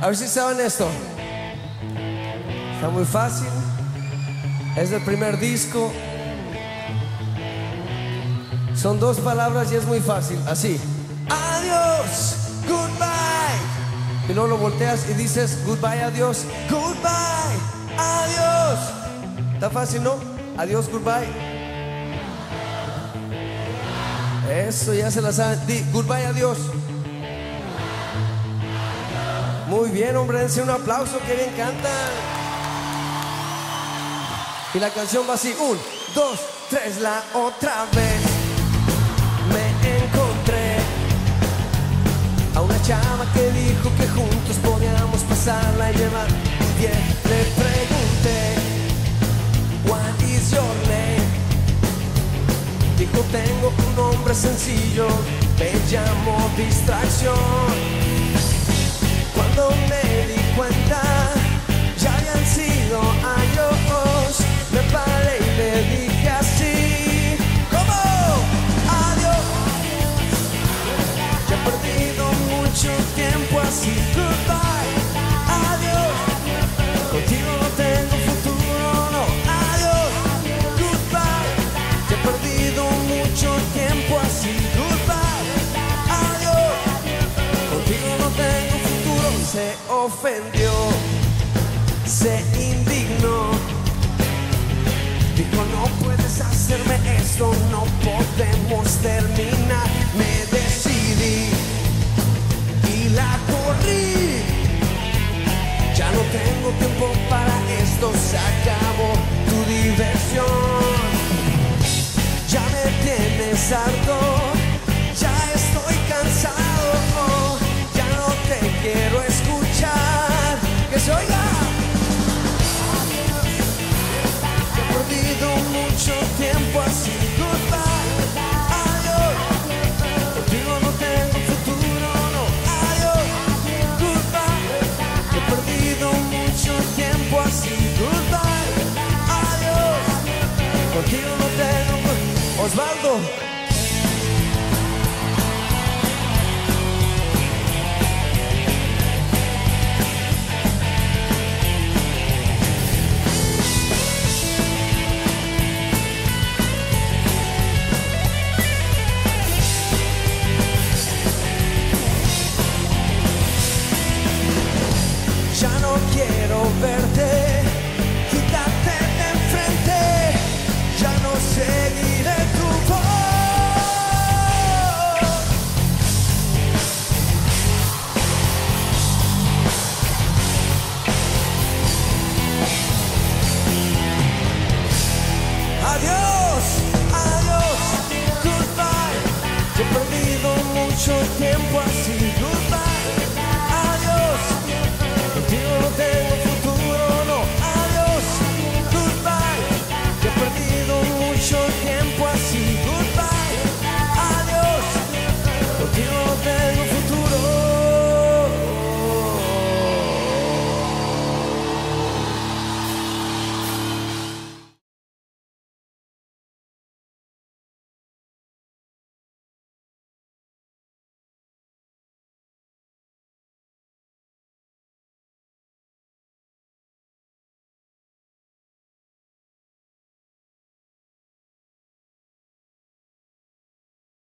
A ver si saben esto. Está muy fácil. Es el primer disco. Son dos palabras y es muy fácil. Así. Adiós. Goodbye. Y luego lo volteas y dices goodbye, adiós. Goodbye. Adiós. Está fácil, ¿no? Adiós, goodbye. Eso ya se la saben. Di goodbye, adiós. Muy bien, hombre, dense un aplauso, que bien cantan. Y la canción va así, un, dos, tres, la otra vez. Me encontré a una chava que dijo que juntos podíamos pasarla y llevar bien. Le pregunté, what is your name? Dijo, tengo un nombre sencillo, me llamo distracción. Se ofendió. Se indignó. Dijo, no puedes hacerme esto, no podemos terminar. Me decidí y la corrí. Ya no tengo tiempo para esto, se acabó tu diversión. Ya me tienes harto, Ya no quiero verte.